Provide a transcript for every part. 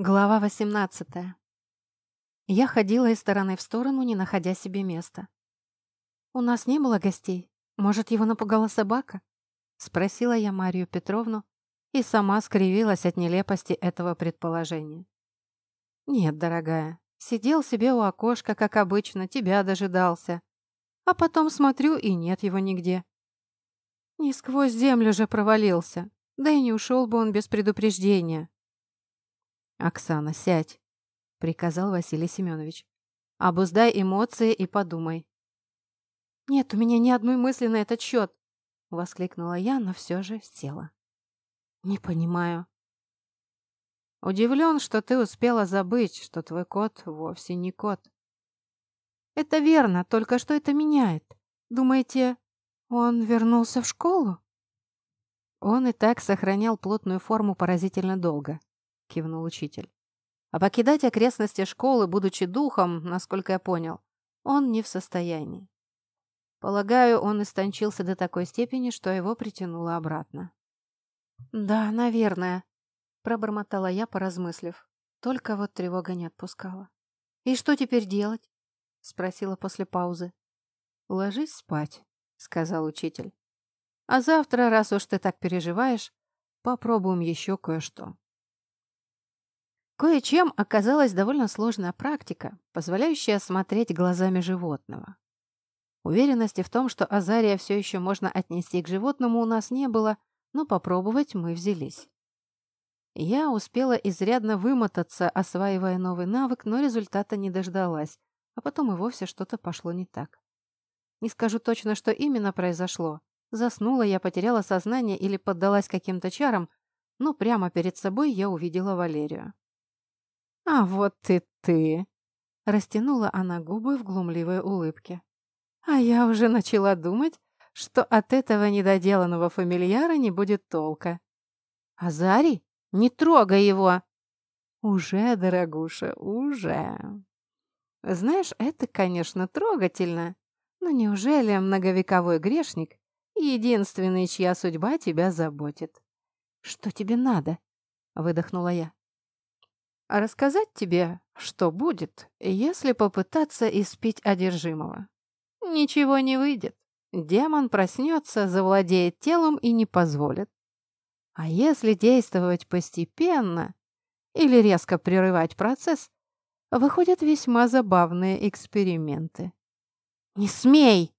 Глава 18. Я ходила из стороны в сторону, не находя себе места. «У нас не было гостей. Может, его напугала собака?» Спросила я Марию Петровну и сама скривилась от нелепости этого предположения. «Нет, дорогая, сидел себе у окошка, как обычно, тебя дожидался. А потом смотрю, и нет его нигде. Не сквозь землю же провалился, да и не ушел бы он без предупреждения». «Оксана, сядь», — приказал Василий Семенович. «Обуздай эмоции и подумай». «Нет у меня ни одной мысли на этот счет», — воскликнула я, но все же села. «Не понимаю». «Удивлен, что ты успела забыть, что твой кот вовсе не кот». «Это верно, только что это меняет? Думаете, он вернулся в школу?» Он и так сохранял плотную форму поразительно долго. — кивнул учитель. А покидать окрестности школы, будучи духом, насколько я понял, он не в состоянии. Полагаю, он истончился до такой степени, что его притянуло обратно. «Да, наверное», — пробормотала я, поразмыслив. Только вот тревога не отпускала. «И что теперь делать?» — спросила после паузы. «Ложись спать», — сказал учитель. «А завтра, раз уж ты так переживаешь, попробуем еще кое-что». Кое-чем оказалась довольно сложная практика, позволяющая смотреть глазами животного. Уверенности в том, что Азария все еще можно отнести к животному, у нас не было, но попробовать мы взялись. Я успела изрядно вымотаться, осваивая новый навык, но результата не дождалась, а потом и вовсе что-то пошло не так. Не скажу точно, что именно произошло. Заснула я, потеряла сознание или поддалась каким-то чарам, но прямо перед собой я увидела Валерию. «А вот и ты!» — растянула она губы в глумливой улыбке. «А я уже начала думать, что от этого недоделанного фамильяра не будет толка. Азарий, не трогай его!» «Уже, дорогуша, уже!» «Знаешь, это, конечно, трогательно, но неужели многовековой грешник — единственный, чья судьба тебя заботит?» «Что тебе надо?» — выдохнула я. А рассказать тебе, что будет, если попытаться испить одержимого. Ничего не выйдет. Демон проснется, завладеет телом и не позволит. А если действовать постепенно или резко прерывать процесс, выходят весьма забавные эксперименты. «Не смей!»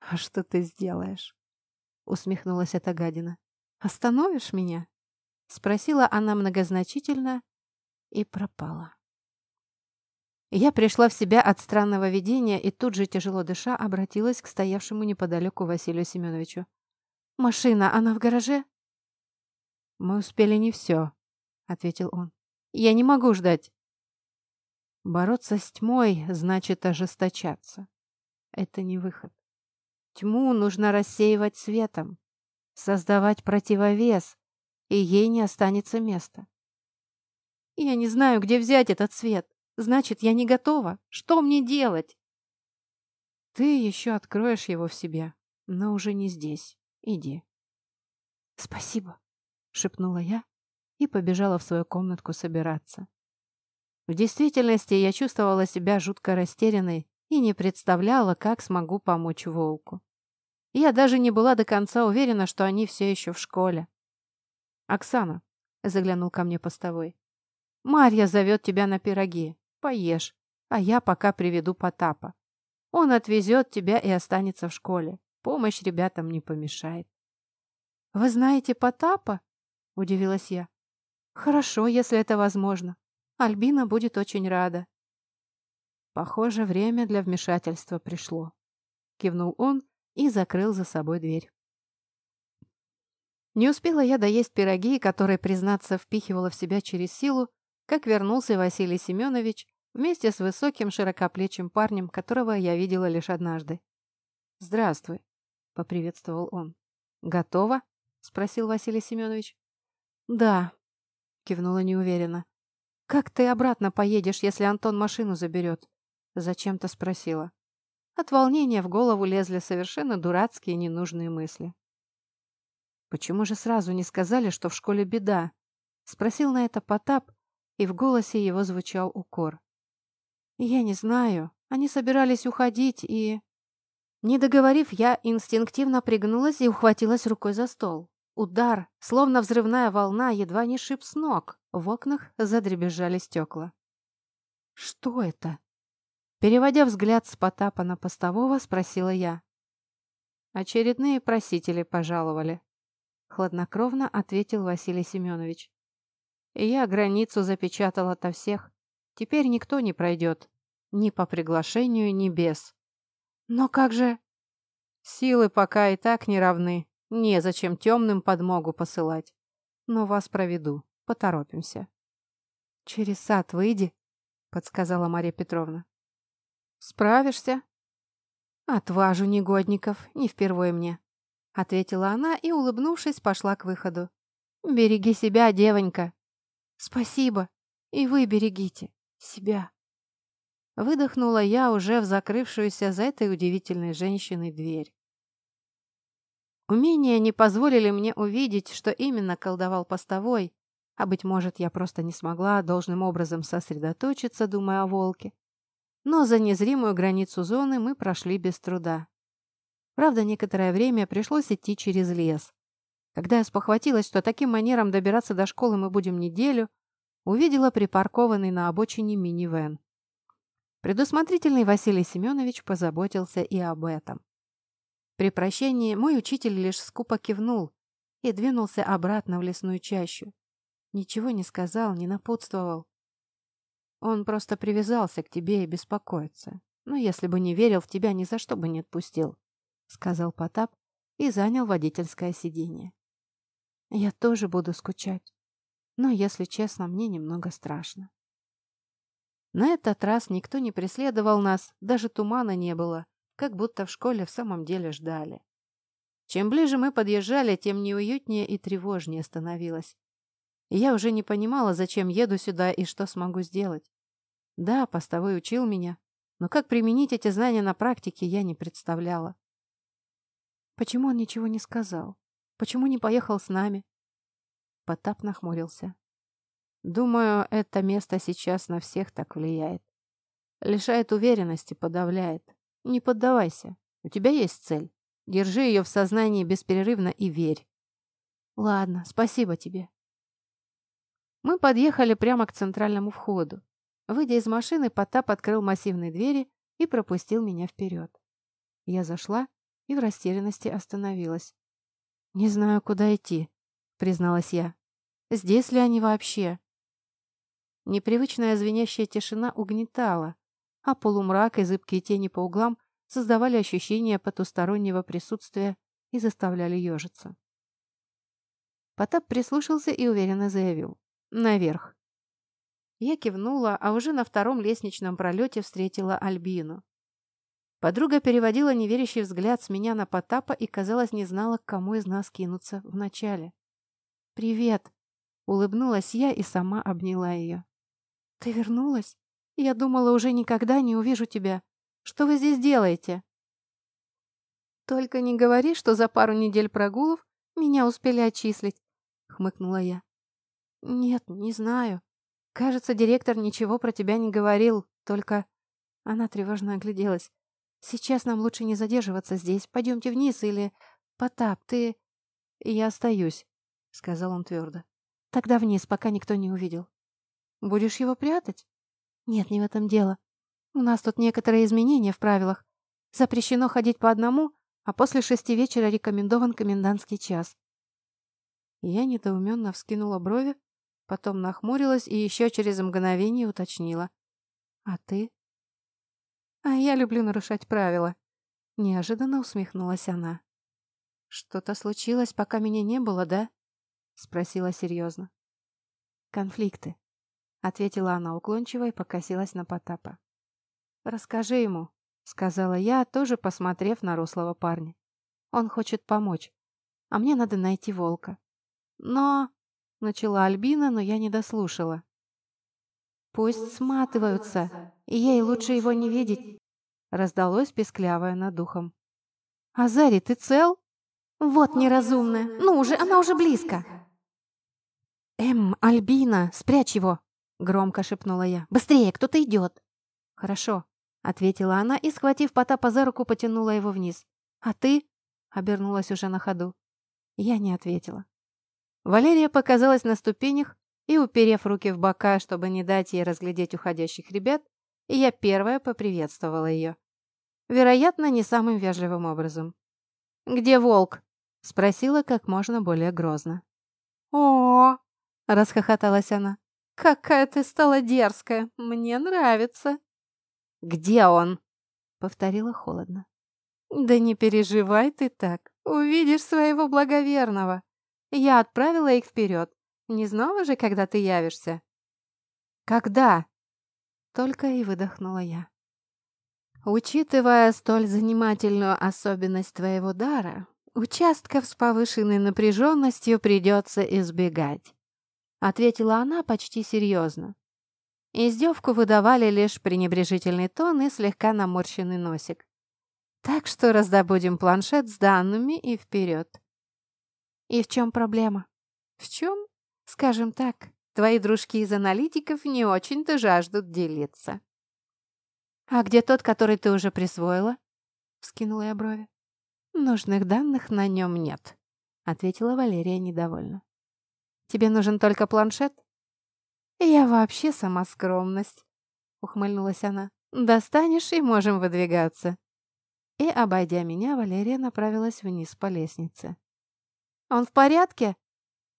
«А что ты сделаешь?» — усмехнулась эта гадина. «Остановишь меня?» — спросила она многозначительно и пропала. Я пришла в себя от странного видения и тут же, тяжело дыша, обратилась к стоявшему неподалеку Василию Семеновичу. «Машина, она в гараже?» «Мы успели не все», — ответил он. «Я не могу ждать». Бороться с тьмой значит ожесточаться. Это не выход. Тьму нужно рассеивать светом, создавать противовес, и ей не останется места. Я не знаю, где взять этот цвет. Значит, я не готова. Что мне делать? Ты еще откроешь его в себе, но уже не здесь. Иди. Спасибо, шепнула я и побежала в свою комнатку собираться. В действительности я чувствовала себя жутко растерянной и не представляла, как смогу помочь волку. Я даже не была до конца уверена, что они все еще в школе. «Оксана», — заглянул ко мне постовой, Марья зовет тебя на пироги. Поешь, а я пока приведу Потапа. Он отвезет тебя и останется в школе. Помощь ребятам не помешает. «Вы знаете Потапа?» – удивилась я. «Хорошо, если это возможно. Альбина будет очень рада». Похоже, время для вмешательства пришло. Кивнул он и закрыл за собой дверь. Не успела я доесть пироги, которые, признаться, впихивала в себя через силу, как вернулся Василий Семенович вместе с высоким широкоплечим парнем, которого я видела лишь однажды. «Здравствуй», — поприветствовал он. «Готово?» — спросил Василий Семенович. «Да», — кивнула неуверенно. «Как ты обратно поедешь, если Антон машину заберет?» — зачем-то спросила. От волнения в голову лезли совершенно дурацкие ненужные мысли. «Почему же сразу не сказали, что в школе беда?» — спросил на это Потап, и в голосе его звучал укор. «Я не знаю. Они собирались уходить и...» Не договорив, я инстинктивно пригнулась и ухватилась рукой за стол. Удар, словно взрывная волна, едва не шип с ног. В окнах задребезжали стекла. «Что это?» Переводя взгляд с Потапа на постового, спросила я. «Очередные просители пожаловали», — хладнокровно ответил Василий Семенович. «Я границу запечатал ото всех. Теперь никто не пройдет. Ни по приглашению, ни без». «Но как же...» «Силы пока и так не равны. Незачем темным подмогу посылать. Но вас проведу. Поторопимся». «Через сад выйди», — подсказала Мария Петровна. «Справишься?» «Отважу негодников, не впервые мне», — ответила она и, улыбнувшись, пошла к выходу. «Береги себя, девонька!» «Спасибо, и вы берегите себя!» Выдохнула я уже в закрывшуюся за этой удивительной женщиной дверь. Умения не позволили мне увидеть, что именно колдовал постовой, а, быть может, я просто не смогла должным образом сосредоточиться, думая о волке. Но за незримую границу зоны мы прошли без труда. Правда, некоторое время пришлось идти через лес. Когда я спохватилась, что таким манером добираться до школы мы будем неделю, увидела припаркованный на обочине минивэн. Предусмотрительный Василий Семенович позаботился и об этом. При прощении мой учитель лишь скупо кивнул и двинулся обратно в лесную чащу. Ничего не сказал, не напутствовал. Он просто привязался к тебе и беспокоится. Но если бы не верил в тебя, ни за что бы не отпустил», — сказал Потап и занял водительское сиденье. «Я тоже буду скучать. Но, если честно, мне немного страшно». На этот раз никто не преследовал нас, даже тумана не было, как будто в школе в самом деле ждали. Чем ближе мы подъезжали, тем неуютнее и тревожнее становилось. Я уже не понимала, зачем еду сюда и что смогу сделать. Да, постовой учил меня, но как применить эти знания на практике, я не представляла. Почему он ничего не сказал? Почему не поехал с нами? Потап нахмурился. Думаю, это место сейчас на всех так влияет. Лишает уверенности, подавляет. Не поддавайся. У тебя есть цель. Держи ее в сознании бесперерывно и верь. Ладно, спасибо тебе. Мы подъехали прямо к центральному входу. Выйдя из машины, Потап открыл массивные двери и пропустил меня вперед. Я зашла и в растерянности остановилась. «Не знаю, куда идти», — призналась я. «Здесь ли они вообще?» Непривычная звенящая тишина угнетала, а полумрак и зыбкие тени по углам создавали ощущение потустороннего присутствия и заставляли ежиться. Потап прислушался и уверенно заявил. «Наверх». Я кивнула, а уже на втором лестничном пролете встретила Альбину. Подруга переводила неверящий взгляд с меня на Потапа и, казалось, не знала, к кому из нас кинуться вначале. «Привет!» — улыбнулась я и сама обняла ее. «Ты вернулась? Я думала, уже никогда не увижу тебя. Что вы здесь делаете?» «Только не говори, что за пару недель прогулов меня успели отчислить», — хмыкнула я. «Нет, не знаю. Кажется, директор ничего про тебя не говорил, только...» Она тревожно огляделась. «Сейчас нам лучше не задерживаться здесь. Пойдемте вниз или... Потап, ты...» «Я остаюсь», — сказал он твердо. «Тогда вниз, пока никто не увидел». «Будешь его прятать?» «Нет, не в этом дело. У нас тут некоторые изменения в правилах. Запрещено ходить по одному, а после шести вечера рекомендован комендантский час». Я недоуменно вскинула брови, Потом нахмурилась и еще через мгновение уточнила. «А ты?» «А я люблю нарушать правила», — неожиданно усмехнулась она. «Что-то случилось, пока меня не было, да?» — спросила серьезно. «Конфликты», — ответила она уклончиво и покосилась на Потапа. «Расскажи ему», — сказала я, тоже посмотрев на рослого парня. «Он хочет помочь, а мне надо найти волка. Но...» Начала Альбина, но я не дослушала. «Пусть сматываются, ей лучше его не видеть», раздалось песклявое над духом. «Азари, ты цел?» «Вот неразумная! Ну уже, она уже близко!» «Эм, Альбина, спрячь его!» — громко шепнула я. «Быстрее, кто-то идет!» «Хорошо», — ответила она и, схватив Потапа за руку, потянула его вниз. «А ты?» — обернулась уже на ходу. Я не ответила. Валерия показалась на ступенях и, уперев руки в бока, чтобы не дать ей разглядеть уходящих ребят, я первая поприветствовала ее. Вероятно, не самым вежливым образом. «Где волк?» — спросила как можно более грозно. «О!» — расхохоталась она. «Какая ты стала дерзкая! Мне нравится!» «Где он?» — повторила холодно. «Да не переживай ты так. Увидишь своего благоверного. Я отправила их вперед. Не знала же, когда ты явишься?» «Когда?» Только и выдохнула я. Учитывая столь занимательную особенность твоего дара, участков с повышенной напряженностью придется избегать. Ответила она почти серьезно. Издевку выдавали лишь пренебрежительный тон и слегка наморщенный носик. Так что раздобудем планшет с данными и вперед. И в чем проблема? В чем? Скажем так, твои дружки из аналитиков не очень-то жаждут делиться. «А где тот, который ты уже присвоила?» — вскинула я брови. «Нужных данных на нем нет», — ответила Валерия недовольно. «Тебе нужен только планшет?» «Я вообще сама скромность», — ухмыльнулась она. «Достанешь и можем выдвигаться». И, обойдя меня, Валерия направилась вниз по лестнице. «Он в порядке?» —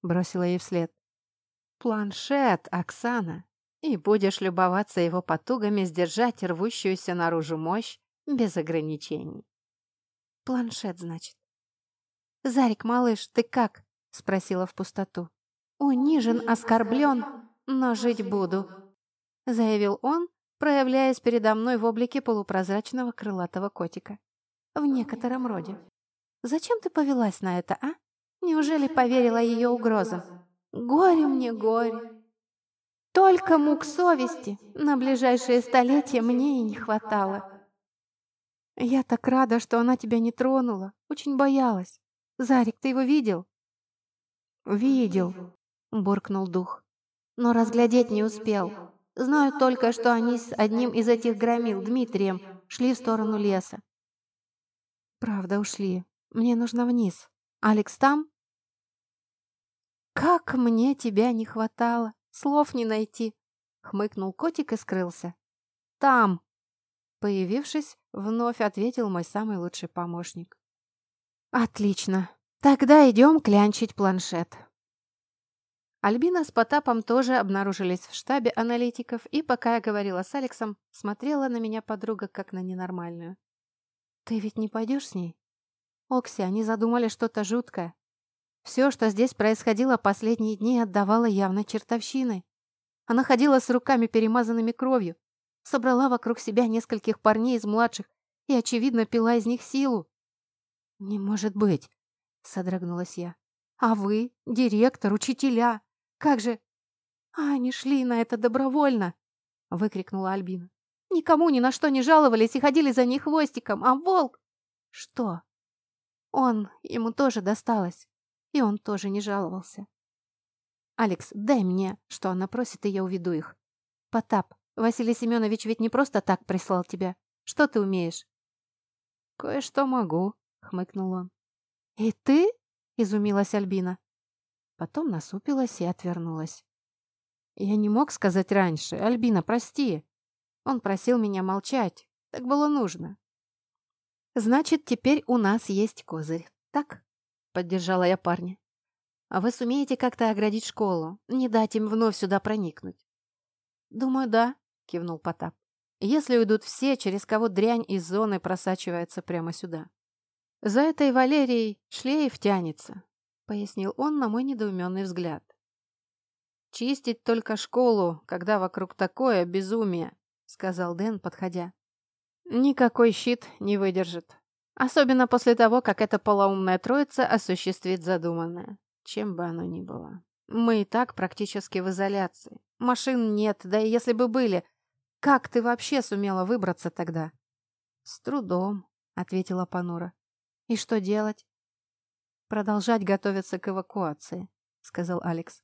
бросила ей вслед. «Планшет, Оксана, и будешь любоваться его потугами сдержать рвущуюся наружу мощь без ограничений». «Планшет, значит». «Зарик, малыш, ты как?» — спросила в пустоту. «Унижен, оскорблен, но жить буду», — заявил он, проявляясь передо мной в облике полупрозрачного крылатого котика. «В некотором роде. Зачем ты повелась на это, а? Неужели поверила ее угрозам? Горе мне, горе!» Только мук совести на ближайшие столетия мне и не хватало. Я так рада, что она тебя не тронула. Очень боялась. Зарик, ты его видел? Видел, буркнул дух. Но разглядеть не успел. Знаю только, что они с одним из этих громил, Дмитрием, шли в сторону леса. Правда, ушли. Мне нужно вниз. Алекс там? Как мне тебя не хватало. Слов не найти. Хмыкнул котик и скрылся. Там. Появившись, вновь ответил мой самый лучший помощник. Отлично. Тогда идем клянчить планшет. Альбина с Потапом тоже обнаружились в штабе аналитиков, и пока я говорила с Алексом, смотрела на меня подруга как на ненормальную. «Ты ведь не пойдешь с ней?» «Окси, они задумали что-то жуткое. Все, что здесь происходило последние дни, отдавало явно чертовщиной. Она ходила с руками, перемазанными кровью, собрала вокруг себя нескольких парней из младших и, очевидно, пила из них силу. «Не может быть!» — содрогнулась я. «А вы, директор, учителя, как же...» «А они шли на это добровольно!» — выкрикнула Альбина. «Никому ни на что не жаловались и ходили за ней хвостиком, а волк...» «Что?» «Он, ему тоже досталось. И он тоже не жаловался. «Алекс, дай мне, что она просит, и я уведу их. Потап, Василий Семенович ведь не просто так прислал тебя. Что ты умеешь?» «Кое-что могу», — хмыкнул он. «И ты?» — изумилась Альбина. Потом насупилась и отвернулась. «Я не мог сказать раньше. Альбина, прости. Он просил меня молчать. Так было нужно». «Значит, теперь у нас есть козырь, так?» Поддержала я парня. «А вы сумеете как-то оградить школу, не дать им вновь сюда проникнуть?» «Думаю, да», — кивнул Потап. «Если уйдут все, через кого дрянь из зоны просачивается прямо сюда». «За этой Валерией шлейф тянется», — пояснил он на мой недоуменный взгляд. «Чистить только школу, когда вокруг такое безумие», — сказал Дэн, подходя. «Никакой щит не выдержит. Особенно после того, как эта полоумная троица осуществит задуманное. Чем бы оно ни было. Мы и так практически в изоляции. Машин нет, да и если бы были, как ты вообще сумела выбраться тогда? С трудом, ответила Панура. И что делать? Продолжать готовиться к эвакуации, сказал Алекс.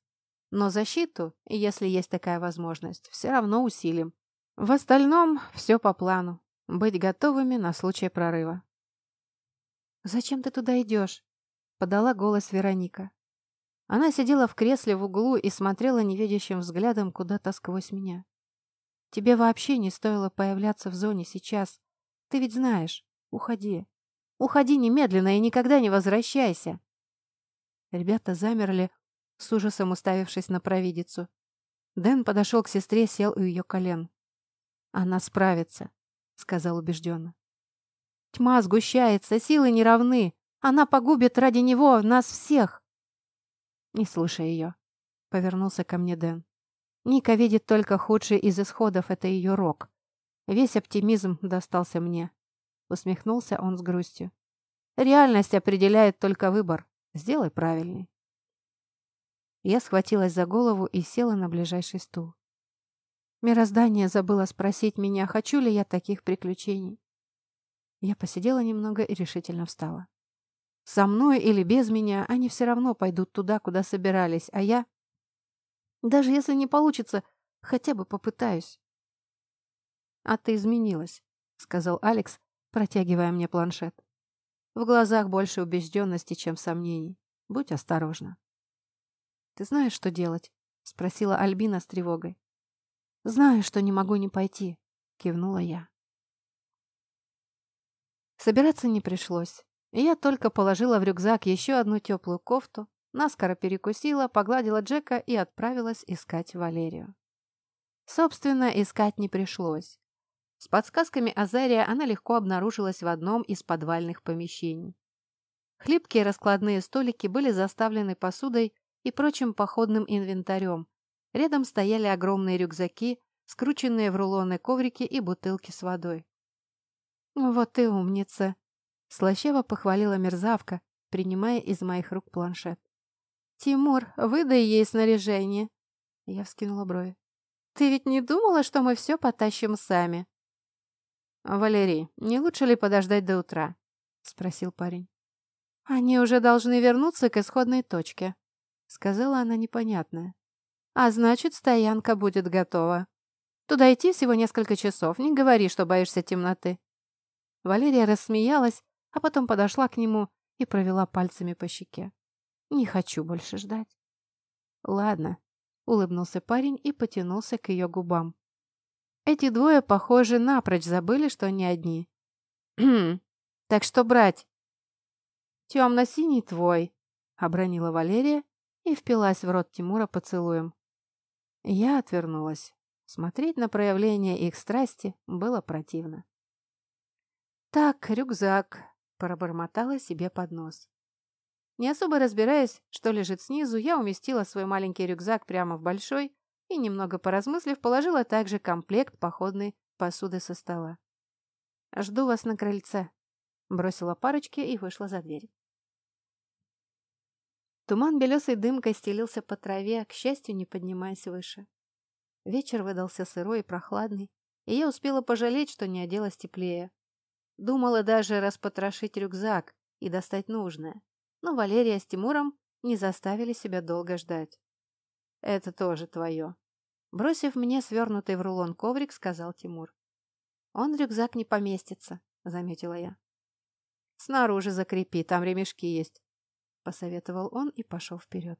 Но защиту, если есть такая возможность, все равно усилим. В остальном все по плану. Быть готовыми на случай прорыва. «Зачем ты туда идешь?» — подала голос Вероника. Она сидела в кресле в углу и смотрела невидящим взглядом куда-то сквозь меня. «Тебе вообще не стоило появляться в зоне сейчас. Ты ведь знаешь. Уходи. Уходи немедленно и никогда не возвращайся!» Ребята замерли, с ужасом уставившись на провидицу. Дэн подошел к сестре, сел у ее колен. «Она справится», — сказал убежденно. «Тьма сгущается, силы не равны. Она погубит ради него нас всех!» «Не слушай ее», — повернулся ко мне Дэн. «Ника видит только худший из исходов, это ее рок. Весь оптимизм достался мне». Усмехнулся он с грустью. «Реальность определяет только выбор. Сделай правильный». Я схватилась за голову и села на ближайший стул. Мироздание забыло спросить меня, хочу ли я таких приключений. Я посидела немного и решительно встала. Со мной или без меня они все равно пойдут туда, куда собирались, а я... Даже если не получится, хотя бы попытаюсь. «А ты изменилась», — сказал Алекс, протягивая мне планшет. «В глазах больше убежденности, чем сомнений. Будь осторожна». «Ты знаешь, что делать?» — спросила Альбина с тревогой. «Знаю, что не могу не пойти», — кивнула я. Собираться не пришлось. Я только положила в рюкзак еще одну теплую кофту, наскоро перекусила, погладила Джека и отправилась искать Валерию. Собственно, искать не пришлось. С подсказками Азария она легко обнаружилась в одном из подвальных помещений. Хлипкие раскладные столики были заставлены посудой и прочим походным инвентарем. Рядом стояли огромные рюкзаки, скрученные в рулоны коврики и бутылки с водой. «Вот ты умница!» — слащаво похвалила мерзавка, принимая из моих рук планшет. «Тимур, выдай ей снаряжение!» Я вскинула брови. «Ты ведь не думала, что мы все потащим сами?» «Валерий, не лучше ли подождать до утра?» — спросил парень. «Они уже должны вернуться к исходной точке», сказала она непонятное. А значит, стоянка будет готова. Туда идти всего несколько часов, не говори, что боишься темноты. Валерия рассмеялась, а потом подошла к нему и провела пальцами по щеке. Не хочу больше ждать. Ладно, улыбнулся парень и потянулся к ее губам. Эти двое, похоже, напрочь забыли, что они одни. так что брать? Темно-синий твой, обронила Валерия и впилась в рот Тимура поцелуем. Я отвернулась. Смотреть на проявление их страсти было противно. «Так, рюкзак», — пробормотала себе под нос. Не особо разбираясь, что лежит снизу, я уместила свой маленький рюкзак прямо в большой и, немного поразмыслив, положила также комплект походной посуды со стола. «Жду вас на крыльце», — бросила парочке и вышла за дверь. Туман белесой дымкой стелился по траве, к счастью, не поднимаясь выше. Вечер выдался сырой и прохладный, и я успела пожалеть, что не оделась теплее. Думала даже распотрошить рюкзак и достать нужное, но Валерия с Тимуром не заставили себя долго ждать. «Это тоже твое», — бросив мне свернутый в рулон коврик, сказал Тимур. «Он рюкзак не поместится», — заметила я. «Снаружи закрепи, там ремешки есть. — посоветовал он и пошел вперед.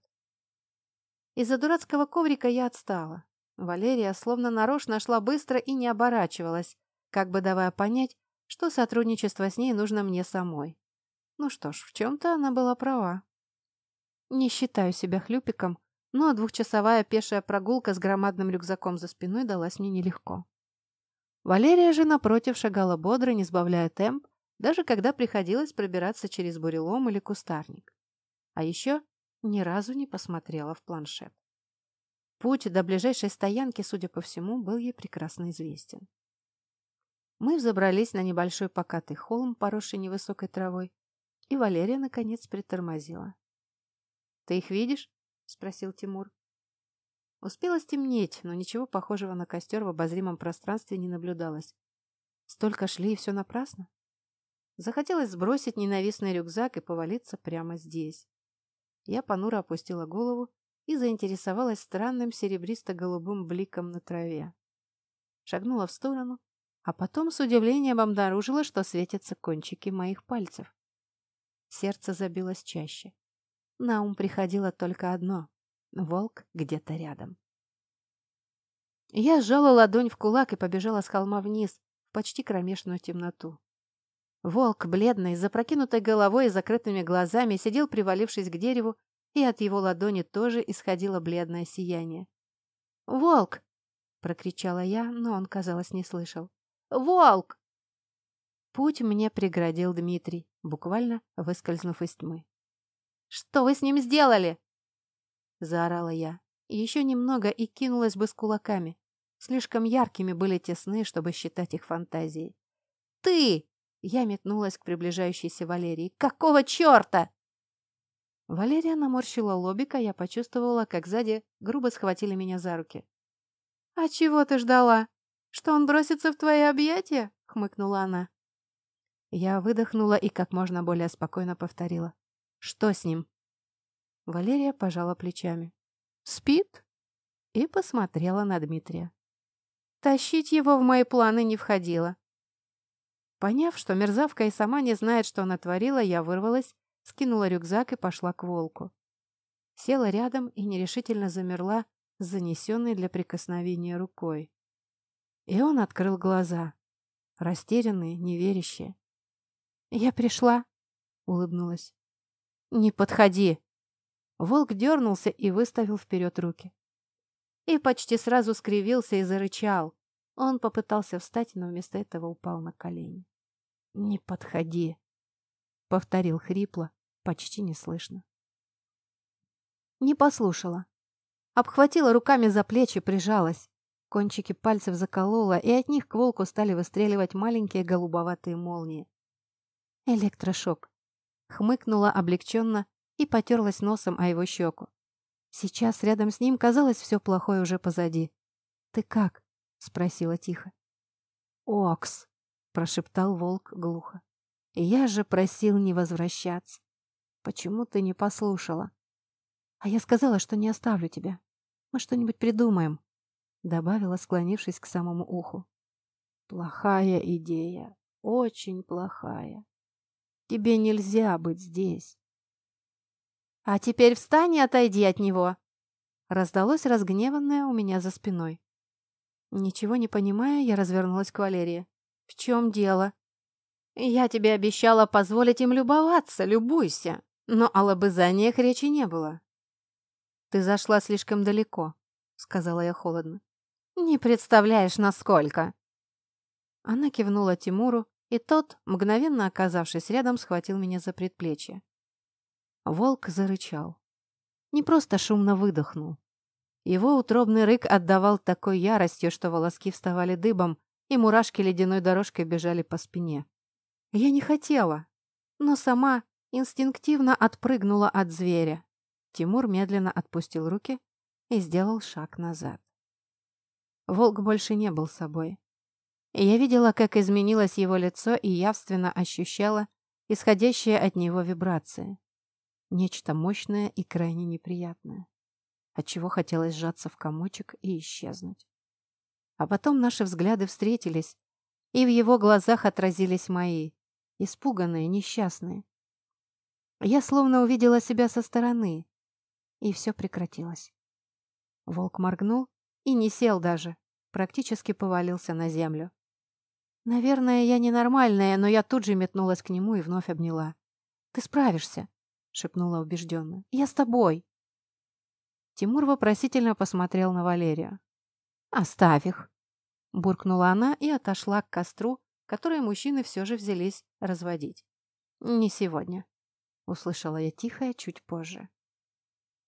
Из-за дурацкого коврика я отстала. Валерия словно нарочно шла быстро и не оборачивалась, как бы давая понять, что сотрудничество с ней нужно мне самой. Ну что ж, в чем-то она была права. Не считаю себя хлюпиком, но двухчасовая пешая прогулка с громадным рюкзаком за спиной далась мне нелегко. Валерия же, напротив, шагала бодро, не сбавляя темп, даже когда приходилось пробираться через бурелом или кустарник. А еще ни разу не посмотрела в планшет. Путь до ближайшей стоянки, судя по всему, был ей прекрасно известен. Мы взобрались на небольшой покатый холм, поросший невысокой травой, и Валерия, наконец, притормозила. «Ты их видишь?» — спросил Тимур. Успело стемнеть, но ничего похожего на костер в обозримом пространстве не наблюдалось. Столько шли, и все напрасно. Захотелось сбросить ненавистный рюкзак и повалиться прямо здесь. Я понуро опустила голову и заинтересовалась странным серебристо-голубым бликом на траве. Шагнула в сторону, а потом с удивлением обнаружила, что светятся кончики моих пальцев. Сердце забилось чаще. На ум приходило только одно — волк где-то рядом. Я сжала ладонь в кулак и побежала с холма вниз, в почти кромешную темноту. Волк, бледный, с запрокинутой головой и закрытыми глазами, сидел, привалившись к дереву, и от его ладони тоже исходило бледное сияние. «Волк!» — прокричала я, но он, казалось, не слышал. «Волк!» Путь мне преградил Дмитрий, буквально выскользнув из тьмы. «Что вы с ним сделали?» Заорала я. Еще немного и кинулась бы с кулаками. Слишком яркими были те сны, чтобы считать их фантазией. «Ты!» Я метнулась к приближающейся Валерии. «Какого черта?» Валерия наморщила лобик, а я почувствовала, как сзади грубо схватили меня за руки. «А чего ты ждала? Что он бросится в твои объятия?» — хмыкнула она. Я выдохнула и как можно более спокойно повторила. «Что с ним?» Валерия пожала плечами. «Спит?» И посмотрела на Дмитрия. Тащить его в мои планы не входило. Поняв, что мерзавка и сама не знает, что она творила, я вырвалась, скинула рюкзак и пошла к волку. Села рядом и нерешительно замерла с занесенной для прикосновения рукой. И он открыл глаза, растерянные, неверящие. «Я пришла», — улыбнулась. «Не подходи!» Волк дернулся и выставил вперед руки. И почти сразу скривился и зарычал. Он попытался встать, но вместо этого упал на колени. «Не подходи!» — повторил хрипло, почти неслышно. Не послушала. Обхватила руками за плечи, прижалась. Кончики пальцев заколола, и от них к волку стали выстреливать маленькие голубоватые молнии. Электрошок. Хмыкнула облегченно и потерлась носом о его щеку. Сейчас рядом с ним, казалось, все плохое уже позади. «Ты как?» — спросила тихо. «Окс!» — прошептал волк глухо. «Я же просил не возвращаться. Почему ты не послушала?» «А я сказала, что не оставлю тебя. Мы что-нибудь придумаем», — добавила, склонившись к самому уху. «Плохая идея, очень плохая. Тебе нельзя быть здесь. «А теперь встань и отойди от него!» Раздалось разгневанное у меня за спиной. Ничего не понимая, я развернулась к Валерии. «В чем дело?» «Я тебе обещала позволить им любоваться, любуйся!» Но о лобызаниях речи не было. «Ты зашла слишком далеко», — сказала я холодно. «Не представляешь, насколько!» Она кивнула Тимуру, и тот, мгновенно оказавшись рядом, схватил меня за предплечье. Волк зарычал. Не просто шумно выдохнул. Его утробный рык отдавал такой яростью, что волоски вставали дыбом, и мурашки ледяной дорожкой бежали по спине. Я не хотела, но сама инстинктивно отпрыгнула от зверя. Тимур медленно отпустил руки и сделал шаг назад. Волк больше не был собой. Я видела, как изменилось его лицо и явственно ощущала исходящие от него вибрации. Нечто мощное и крайне неприятное, отчего хотелось сжаться в комочек и исчезнуть. А потом наши взгляды встретились, и в его глазах отразились мои, испуганные, несчастные. Я словно увидела себя со стороны, и все прекратилось. Волк моргнул и не сел даже, практически повалился на землю. Наверное, я ненормальная, но я тут же метнулась к нему и вновь обняла. «Ты справишься», — шепнула убежденно. «Я с тобой». Тимур вопросительно посмотрел на Валерию. «Оставь их», — буркнула она и отошла к костру, который мужчины все же взялись разводить. «Не сегодня», — услышала я тихо чуть позже.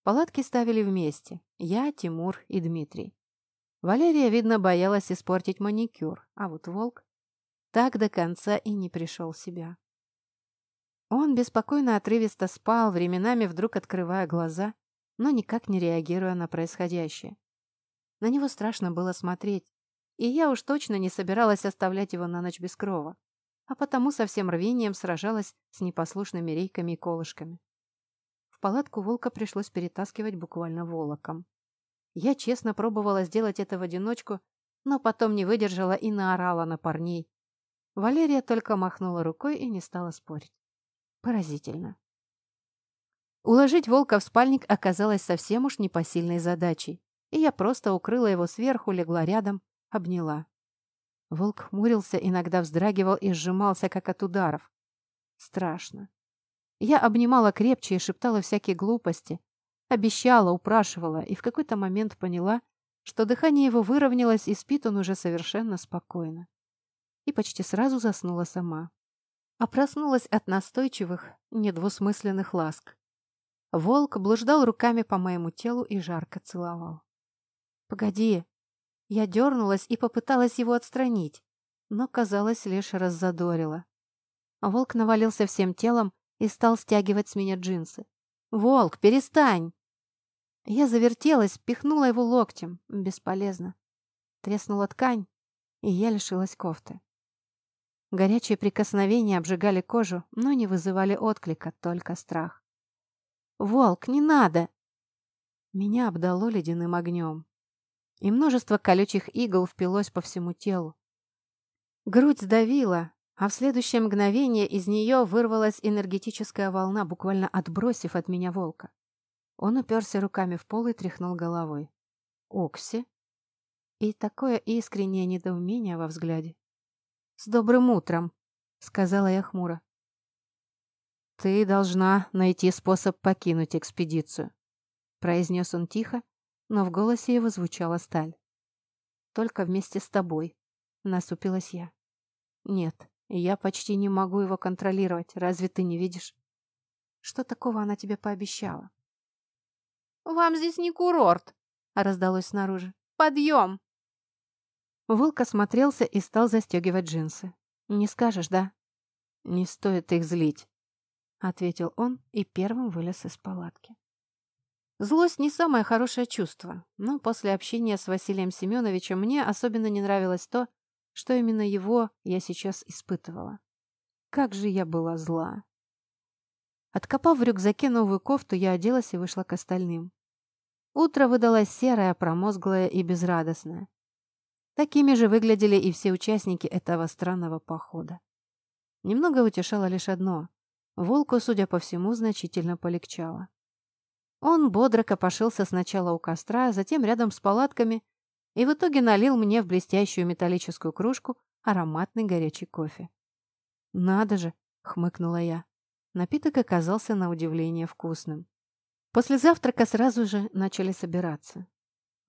Палатки ставили вместе. Я, Тимур и Дмитрий. Валерия, видно, боялась испортить маникюр, а вот волк так до конца и не пришел в себя. Он беспокойно отрывисто спал, временами вдруг открывая глаза, но никак не реагируя на происходящее. На него страшно было смотреть, и я уж точно не собиралась оставлять его на ночь без крова, а потому со всем рвением сражалась с непослушными рейками и колышками. В палатку волка пришлось перетаскивать буквально волоком. Я честно пробовала сделать это в одиночку, но потом не выдержала и наорала на парней. Валерия только махнула рукой и не стала спорить. Поразительно. Уложить волка в спальник оказалось совсем уж непосильной задачей, и я просто укрыла его сверху, легла рядом, обняла. Волк хмурился, иногда вздрагивал и сжимался, как от ударов. Страшно. Я обнимала крепче и шептала всякие глупости. Обещала, упрашивала, и в какой-то момент поняла, что дыхание его выровнялось, и спит он уже совершенно спокойно. И почти сразу заснула сама. А проснулась от настойчивых, недвусмысленных ласк. Волк блуждал руками по моему телу и жарко целовал. «Погоди!» Я дернулась и попыталась его отстранить, но, казалось, лишь раззадорила. Волк навалился всем телом и стал стягивать с меня джинсы. «Волк, перестань!» Я завертелась, пихнула его локтем. Бесполезно. Треснула ткань, и я лишилась кофты. Горячие прикосновения обжигали кожу, но не вызывали отклика, только страх. «Волк, не надо!» Меня обдало ледяным огнем, и множество колючих игл впилось по всему телу. Грудь сдавила, а в следующее мгновение из нее вырвалась энергетическая волна, буквально отбросив от меня волка. Он уперся руками в пол и тряхнул головой. «Окси?» И такое искреннее недоумение во взгляде. «С добрым утром!» — сказала я хмуро. «Ты должна найти способ покинуть экспедицию», — произнес он тихо, но в голосе его звучала сталь. «Только вместе с тобой», — насупилась я. «Нет, я почти не могу его контролировать, разве ты не видишь?» «Что такого она тебе пообещала?» «Вам здесь не курорт!» — раздалось снаружи. «Подъем!» Волк осмотрелся и стал застегивать джинсы. «Не скажешь, да?» «Не стоит их злить», — ответил он и первым вылез из палатки. Злость не самое хорошее чувство, но после общения с Василием Семеновичем мне особенно не нравилось то, что именно его я сейчас испытывала. Как же я была зла. Откопав в рюкзаке новую кофту, я оделась и вышла к остальным. Утро выдалось серое, промозглое и безрадостное. Такими же выглядели и все участники этого странного похода. Немного утешало лишь одно. Волку, судя по всему, значительно полегчало. Он бодро копошился сначала у костра, затем рядом с палатками и в итоге налил мне в блестящую металлическую кружку ароматный горячий кофе. «Надо же!» — хмыкнула я. Напиток оказался на удивление вкусным. После завтрака сразу же начали собираться.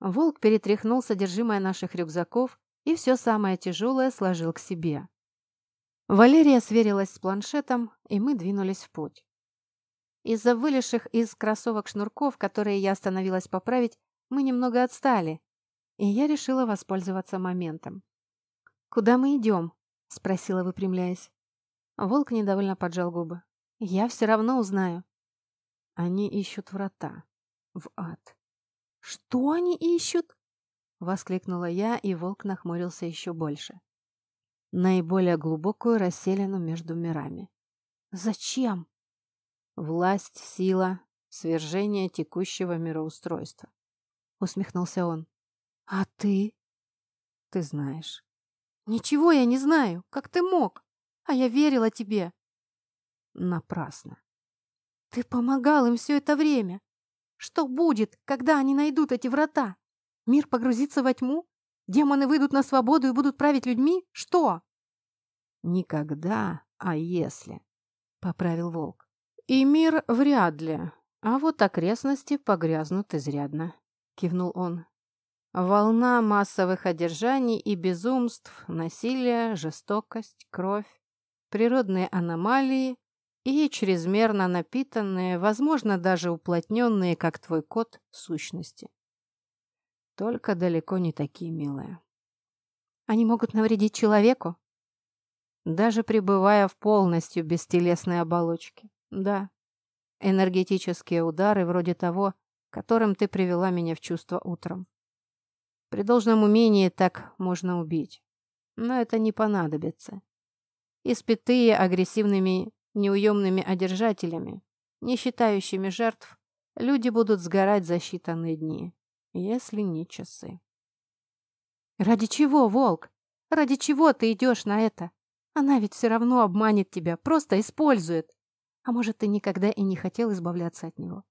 Волк перетряхнул содержимое наших рюкзаков и все самое тяжелое сложил к себе. Валерия сверилась с планшетом, и мы двинулись в путь. Из-за вылезших из кроссовок шнурков, которые я остановилась поправить, мы немного отстали, и я решила воспользоваться моментом. «Куда мы идем?» — спросила, выпрямляясь. Волк недовольно поджал губы. Я все равно узнаю. Они ищут врата. В ад. Что они ищут? Воскликнула я, и волк нахмурился еще больше. Наиболее глубокую расселину между мирами. Зачем? Власть, сила, свержение текущего мироустройства. Усмехнулся он. А ты? Ты знаешь. Ничего я не знаю. Как ты мог? А я верила тебе. Напрасно. Ты помогал им все это время. Что будет, когда они найдут эти врата? Мир погрузится во тьму? Демоны выйдут на свободу и будут править людьми? Что? Никогда, а если, — поправил волк. И мир вряд ли, а вот окрестности погрязнут изрядно, — кивнул он. Волна массовых одержаний и безумств, насилие, жестокость, кровь, природные аномалии и чрезмерно напитанные, возможно, даже уплотненные, как твой кот, сущности. Только далеко не такие милые. Они могут навредить человеку? Даже пребывая в полностью бестелесной оболочке. Да. Энергетические удары вроде того, которым ты привела меня в чувство утром. При должном умении так можно убить. Но это не понадобится. Испитые агрессивными неуемными одержателями. не считающими жертв, люди будут сгорать за считанные дни, если не часы. «Ради чего, Волк? Ради чего ты идешь на это? Она ведь все равно обманет тебя, просто использует. А может, ты никогда и не хотел избавляться от него?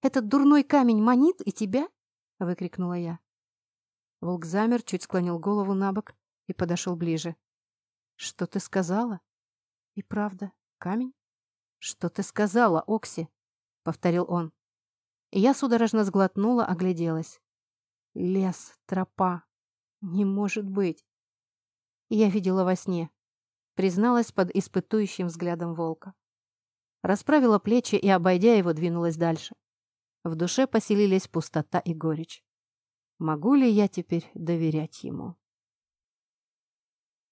Этот дурной камень манит и тебя?» — выкрикнула я. Волк замер, чуть склонил голову на бок и подошел ближе. «Что ты сказала?» «И правда, камень?» «Что ты сказала, Окси?» — повторил он. Я судорожно сглотнула, огляделась. Лес, тропа. Не может быть. Я видела во сне. Призналась под испытующим взглядом волка. Расправила плечи и, обойдя его, двинулась дальше. В душе поселились пустота и горечь. Могу ли я теперь доверять ему?